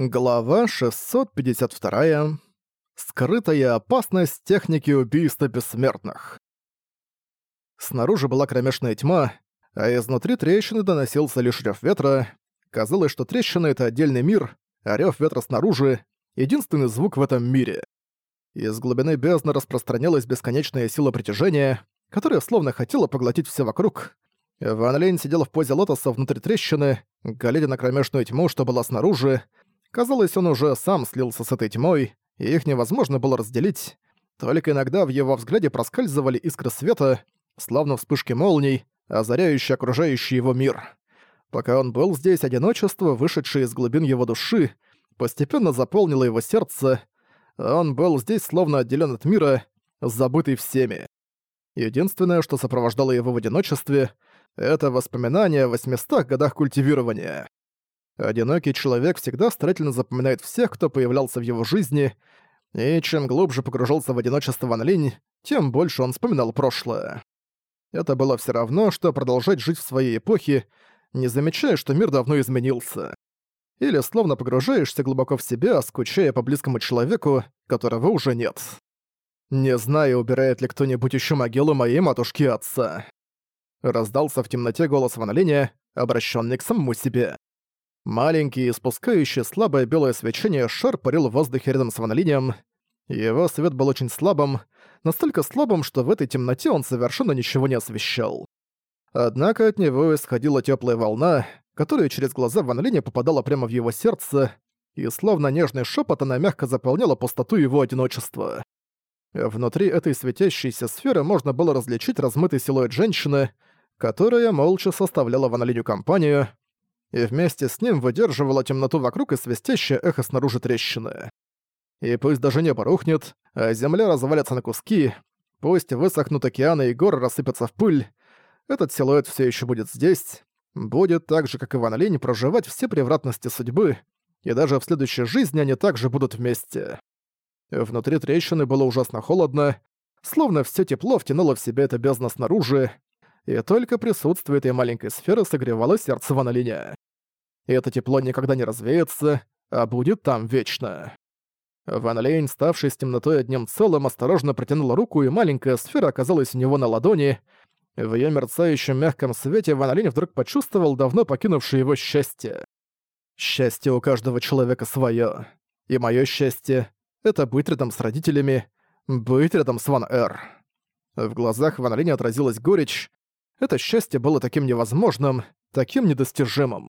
Глава 652. Скрытая опасность техники убийства бессмертных. Снаружи была кромешная тьма, а изнутри трещины доносился лишь рёв ветра. Казалось, что трещина — это отдельный мир, а рёв ветра снаружи — единственный звук в этом мире. Из глубины бездны распространялась бесконечная сила притяжения, которая словно хотела поглотить все вокруг. Ван Лейн сидел в позе лотоса внутри трещины, глядя на кромешную тьму, что была снаружи, Казалось, он уже сам слился с этой тьмой, и их невозможно было разделить. Только иногда в его взгляде проскальзывали искры света, словно вспышки молний, озаряющие окружающий его мир. Пока он был здесь, одиночество, вышедшее из глубин его души, постепенно заполнило его сердце. Он был здесь словно отделен от мира, забытый всеми. Единственное, что сопровождало его в одиночестве, это воспоминания о 800 годах культивирования. Одинокий человек всегда старательно запоминает всех, кто появлялся в его жизни, и чем глубже погружался в одиночество Ван Линь, тем больше он вспоминал прошлое. Это было все равно, что продолжать жить в своей эпохе, не замечая, что мир давно изменился. Или словно погружаешься глубоко в себя, скучая по близкому человеку, которого уже нет. Не знаю, убирает ли кто-нибудь еще могилу моей матушки отца. Раздался в темноте голос Ван Линя, обращенный к самому себе. Маленький, испускающий слабое белое свечение шар парил в воздухе рядом с Ванолинием. Его свет был очень слабым, настолько слабым, что в этой темноте он совершенно ничего не освещал. Однако от него исходила теплая волна, которая через глаза Ван попадала прямо в его сердце, и словно нежный шепот она мягко заполняла пустоту его одиночества. Внутри этой светящейся сферы можно было различить размытый силуэт женщины, которая молча составляла Ван компанию, и вместе с ним выдерживала темноту вокруг и свистящее эхо снаружи трещины. И пусть даже небо рухнет, а земля развалится на куски, пусть высохнут океаны и горы рассыпятся в пыль, этот силуэт все еще будет здесь, будет так же, как и Ван Линь, проживать все превратности судьбы, и даже в следующей жизни они также будут вместе. Внутри трещины было ужасно холодно, словно все тепло втянуло в себя это бездна снаружи, и только присутствие этой маленькой сферы согревало сердце Ван Линя. И это тепло никогда не развеется, а будет там вечно. Ван Лейн, ставший с темнотой одним целым, осторожно протянул руку, и маленькая сфера оказалась у него на ладони. В её мерцающем мягком свете Ван Лейн вдруг почувствовал давно покинувшее его счастье. Счастье у каждого человека своё. И моё счастье — это быть рядом с родителями, быть рядом с Ван Эр. В глазах Ван Линя отразилась горечь, это счастье было таким невозможным, таким недостижимым.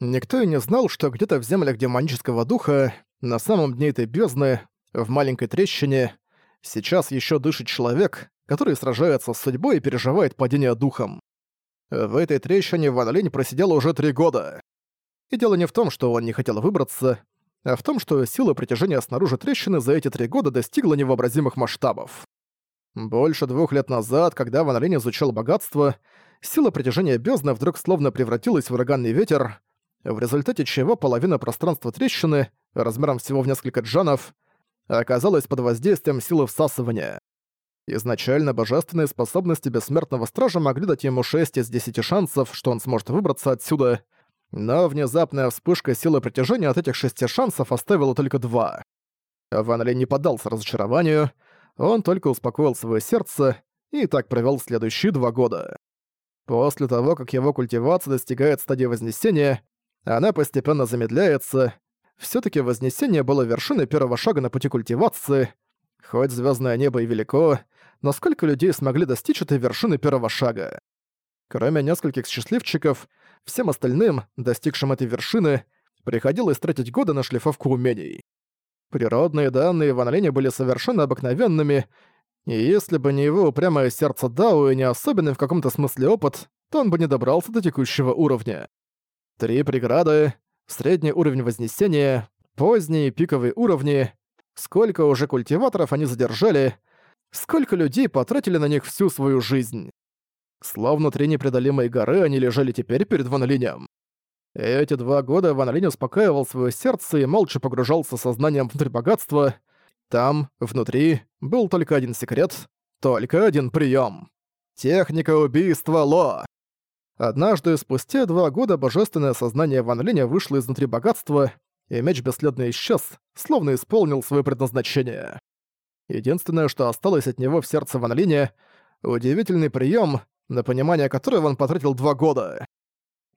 Никто и не знал, что где-то в землях демонического духа, на самом дне этой бездны, в маленькой трещине, сейчас еще дышит человек, который сражается с судьбой и переживает падение духом. В этой трещине Ван Линь просидел уже три года. И дело не в том, что он не хотел выбраться, а в том, что сила притяжения снаружи трещины за эти три года достигла невообразимых масштабов. Больше двух лет назад, когда Ван изучал богатство, сила притяжения бездны вдруг словно превратилась в ураганный ветер, в результате чего половина пространства трещины, размером всего в несколько джанов, оказалась под воздействием силы всасывания. Изначально божественные способности Бессмертного Стража могли дать ему 6 из 10 шансов, что он сможет выбраться отсюда, но внезапная вспышка силы притяжения от этих шести шансов оставила только два. Ван Ли не поддался разочарованию, он только успокоил свое сердце и так провел следующие два года. После того, как его культивация достигает стадии Вознесения, она постепенно замедляется. все таки Вознесение было вершиной первого шага на пути культивации. Хоть звездное небо и велико, но сколько людей смогли достичь этой вершины первого шага? Кроме нескольких счастливчиков, всем остальным, достигшим этой вершины, приходилось тратить годы на шлифовку умений. Природные данные в Анлине были совершенно обыкновенными, и если бы не его упрямое сердце Дао и не особенный в каком-то смысле опыт, то он бы не добрался до текущего уровня. Три преграды, средний уровень Вознесения, поздние пиковые уровни, сколько уже культиваторов они задержали, сколько людей потратили на них всю свою жизнь. Словно три непреодолимые горы они лежали теперь перед Ван. Эти два года Ван Линь успокаивал свое сердце и молча погружался сознанием внутрь богатства. Там, внутри, был только один секрет, только один прием. Техника убийства Ло. Однажды, спустя два года, божественное сознание Ван Линя вышло изнутри богатства и меч бесследно исчез, словно исполнил свое предназначение. Единственное, что осталось от него в сердце Ван Линя — удивительный прием, на понимание которого он потратил два года.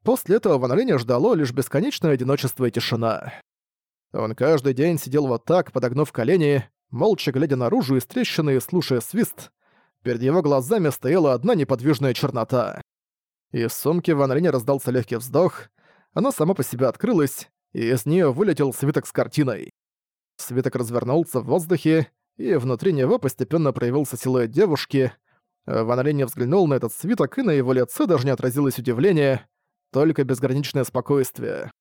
После этого Ван Линя ждало лишь бесконечное одиночество и тишина. Он каждый день сидел вот так, подогнув колени, молча глядя наружу из трещины и слушая свист. Перед его глазами стояла одна неподвижная чернота. Из сумки Ван Линя раздался легкий вздох, она сама по себе открылась, и из нее вылетел свиток с картиной. Свиток развернулся в воздухе, и внутри него постепенно проявился силуэт девушки. Ван Линь взглянул на этот свиток, и на его лице даже не отразилось удивление, только безграничное спокойствие.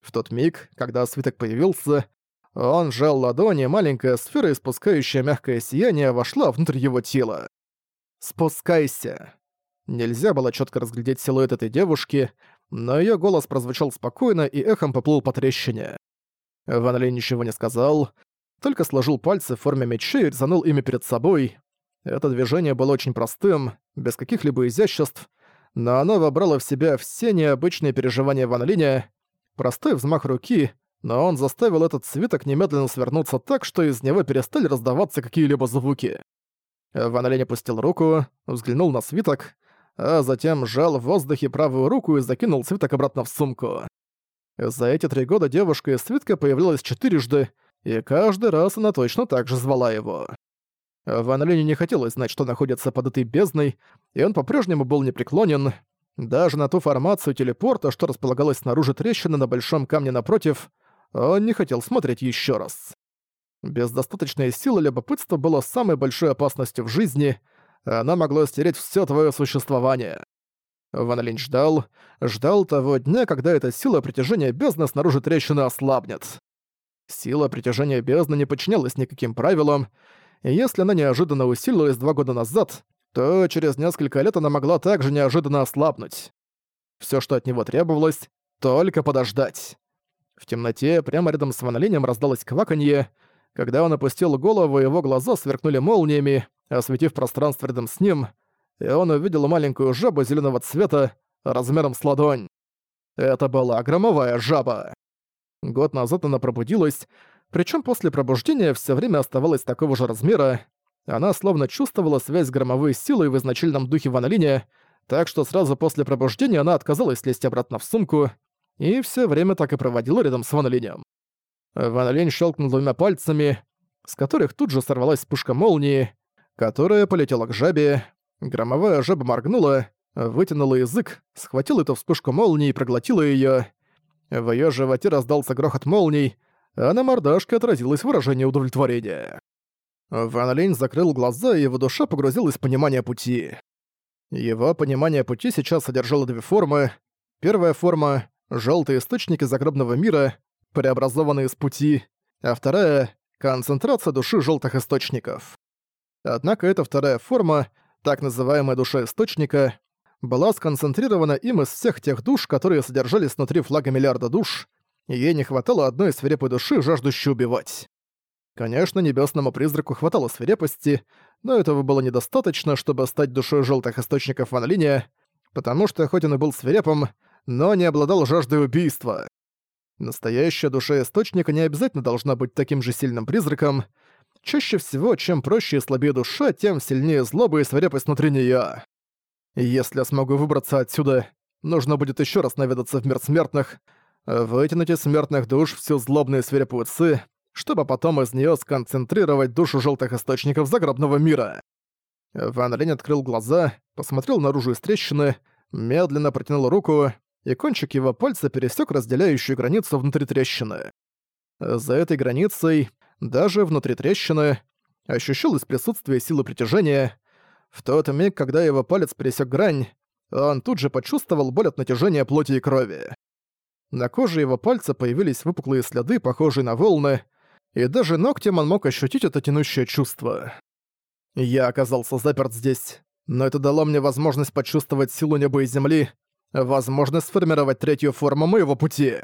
В тот миг, когда свиток появился, он сжал ладони, маленькая сфера, испускающая мягкое сияние, вошла внутрь его тела. «Спускайся!» Нельзя было четко разглядеть силуэт этой девушки, но ее голос прозвучал спокойно и эхом поплыл по трещине. Ван Ли ничего не сказал, только сложил пальцы в форме меча и резанул ими перед собой. Это движение было очень простым, без каких-либо изяществ, но оно вобрало в себя все необычные переживания Ван Линя, простой взмах руки, но он заставил этот свиток немедленно свернуться так, что из него перестали раздаваться какие-либо звуки. Ван Линь опустил руку, взглянул на свиток, а затем сжал в воздухе правую руку и закинул свиток обратно в сумку. За эти три года девушка из свитка появлялась четырежды, и каждый раз она точно так же звала его. Ван Линю не хотелось знать, что находится под этой бездной, и он по-прежнему был непреклонен. Даже на ту формацию телепорта, что располагалась снаружи трещины на большом камне напротив, он не хотел смотреть еще раз. Без достаточной силы любопытство было самой большой опасностью в жизни, она могла стереть все твое существование. Ван Линь ждал, ждал того дня, когда эта сила притяжения бездны снаружи трещины ослабнет. Сила притяжения бездны не подчинялась никаким правилам, и если она неожиданно усилилась два года назад, то через несколько лет она могла также неожиданно ослабнуть. Все, что от него требовалось, только подождать. В темноте, прямо рядом с Ван Линем раздалось кваканье. Когда он опустил голову, его глаза сверкнули молниями, осветив пространство рядом с ним, и он увидел маленькую жабу зеленого цвета размером с ладонь. Это была громовая жаба. Год назад она пробудилась, причем после пробуждения все время оставалась такого же размера. Она словно чувствовала связь с громовой силой в изначальном духе Ван так что сразу после пробуждения она отказалась лезть обратно в сумку и все время так и проводила рядом с Ван Линем. Щелкнул двумя пальцами, с которых тут же сорвалась вспышка молнии, которая полетела к жабе. Громовая жаба моргнула, вытянула язык, схватила эту вспышку молнии и проглотила её. В её животе раздался грохот молний, а на мордашке отразилось выражение удовлетворения. Ван Линь закрыл глаза, и его душа погрузилась в понимание пути. Его понимание пути сейчас содержало две формы. Первая форма — жёлтые источники загробного мира, преобразованные из пути, а вторая — концентрация души жёлтых источников. Однако эта вторая форма, так называемая душа источника, была сконцентрирована им из всех тех душ, которые содержались внутри флага миллиарда душ, и ей не хватало одной свирепой души, жаждущей убивать. Конечно, небесному призраку хватало свирепости, но этого было недостаточно, чтобы стать душой желтых источников Ван Линя, потому что хоть он и был свирепым, но не обладал жаждой убийства. Настоящая душа источника не обязательно должна быть таким же сильным призраком, Чаще всего, чем проще и слабее душа, тем сильнее злоба и свирепость внутри неё. Если я смогу выбраться отсюда, нужно будет ещё раз наведаться в мир смертных, вытянуть из смертных душ всю злобную свирепую ци, чтобы потом из неё сконцентрировать душу жёлтых источников загробного мира. Ван Линь открыл глаза, посмотрел наружу из трещины, медленно протянул руку, и кончик его пальца пересек разделяющую границу внутри трещины. За этой границей даже внутри трещины, ощущалось присутствие силы притяжения. В тот миг, когда его палец пересек грань, он тут же почувствовал боль от натяжения плоти и крови. На коже его пальца появились выпуклые следы, похожие на волны, и даже ногтем он мог ощутить это тянущее чувство. Я оказался заперт здесь, но это дало мне возможность почувствовать силу неба и земли, возможность сформировать третью форму моего пути.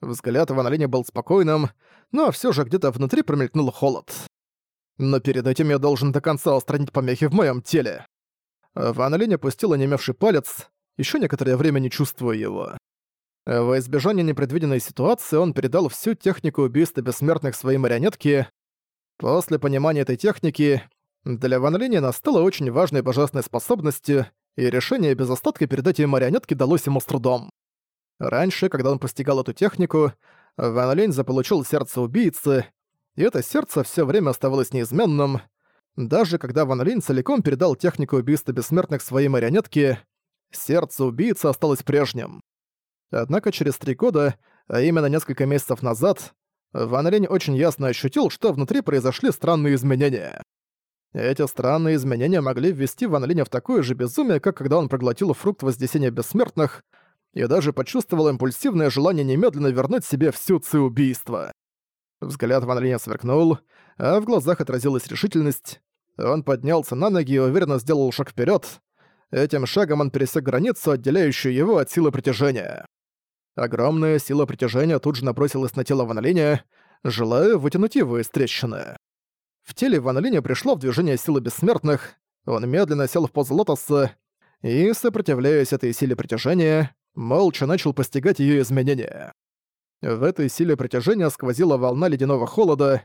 Взгляд Ван Линя был спокойным, но все же где-то внутри промелькнул холод. Но перед этим я должен до конца устранить помехи в моем теле. Ван Линь опустил онемевший палец, еще некоторое время не чувствуя его. Во избежание непредвиденной ситуации он передал всю технику убийства бессмертных своей марионетке. После понимания этой техники для Ван Линя настала очень важной божественной способностью, и решение без остатка передать ей марионетке далось ему с трудом. Раньше, когда он постигал эту технику, Ван Линь заполучил сердце убийцы, и это сердце все время оставалось неизменным. Даже когда Ван Линь целиком передал технику убийства бессмертных своей марионетке, сердце убийцы осталось прежним. Однако через три года, а именно несколько месяцев назад, Ван Линь очень ясно ощутил, что внутри произошли странные изменения. Эти странные изменения могли ввести Ван Линя в такое же безумие, как когда он проглотил фрукт Вознесения Бессмертных и даже почувствовал импульсивное желание немедленно вернуть себе всю ци убийства. Взгляд Ван Линя сверкнул, а в глазах отразилась решительность. Он поднялся на ноги и уверенно сделал шаг вперед. Этим шагом он пересек границу, отделяющую его от силы притяжения. Огромная сила притяжения тут же набросилась на тело Ван Линя, желая вытянуть его из трещины. В теле Ван Линя пришло в движение силы бессмертных, он медленно сел в позу лотоса и, сопротивляясь этой силе притяжения, молча начал постигать ее изменения. В этой силе притяжения сквозила волна ледяного холода,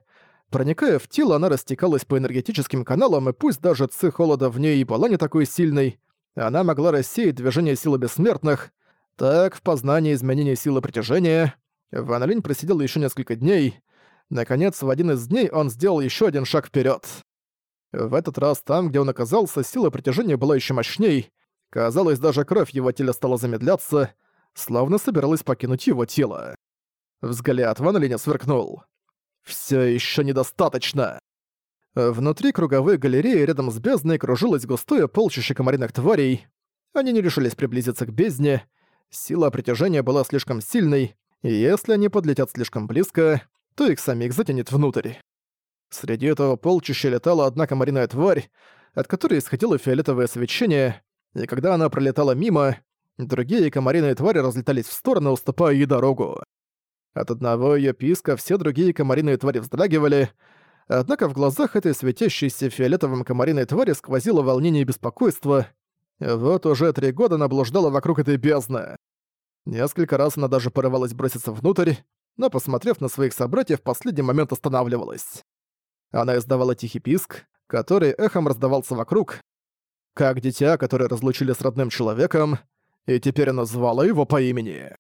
проникая в тело, она растекалась по энергетическим каналам, и пусть даже ци холода в ней и была не такой сильной, она могла рассеять движение силы бессмертных, так, в познании изменения силы притяжения, Ван Линь просидел еще несколько дней. Наконец, в один из дней он сделал еще один шаг вперед. В этот раз там, где он оказался, сила притяжения была еще мощней. Казалось, даже кровь его тела стала замедляться, словно собиралась покинуть его тело. Взгляд Ван Линя сверкнул. Все еще недостаточно!» Внутри круговой галереи рядом с бездной кружилось густое полчище комариных тварей. Они не решились приблизиться к бездне, Сила притяжения была слишком сильной, и если они подлетят слишком близко, то их самих затянет внутрь. Среди этого полчища летала одна комариная тварь, от которой исходило фиолетовое свечение, и когда она пролетала мимо, другие комариные твари разлетались в стороны, уступая ей дорогу. От одного её писка все другие комариные твари вздрагивали, однако в глазах этой светящейся фиолетовым комариной твари сквозило волнение и беспокойство, вот уже три года она блуждала вокруг этой бездны. Несколько раз она даже порывалась броситься внутрь, но, посмотрев на своих собратьев, в последний момент останавливалась. Она издавала тихий писк, который эхом раздавался вокруг, как дитя, которое разлучили с родным человеком, и теперь она звала его по имени.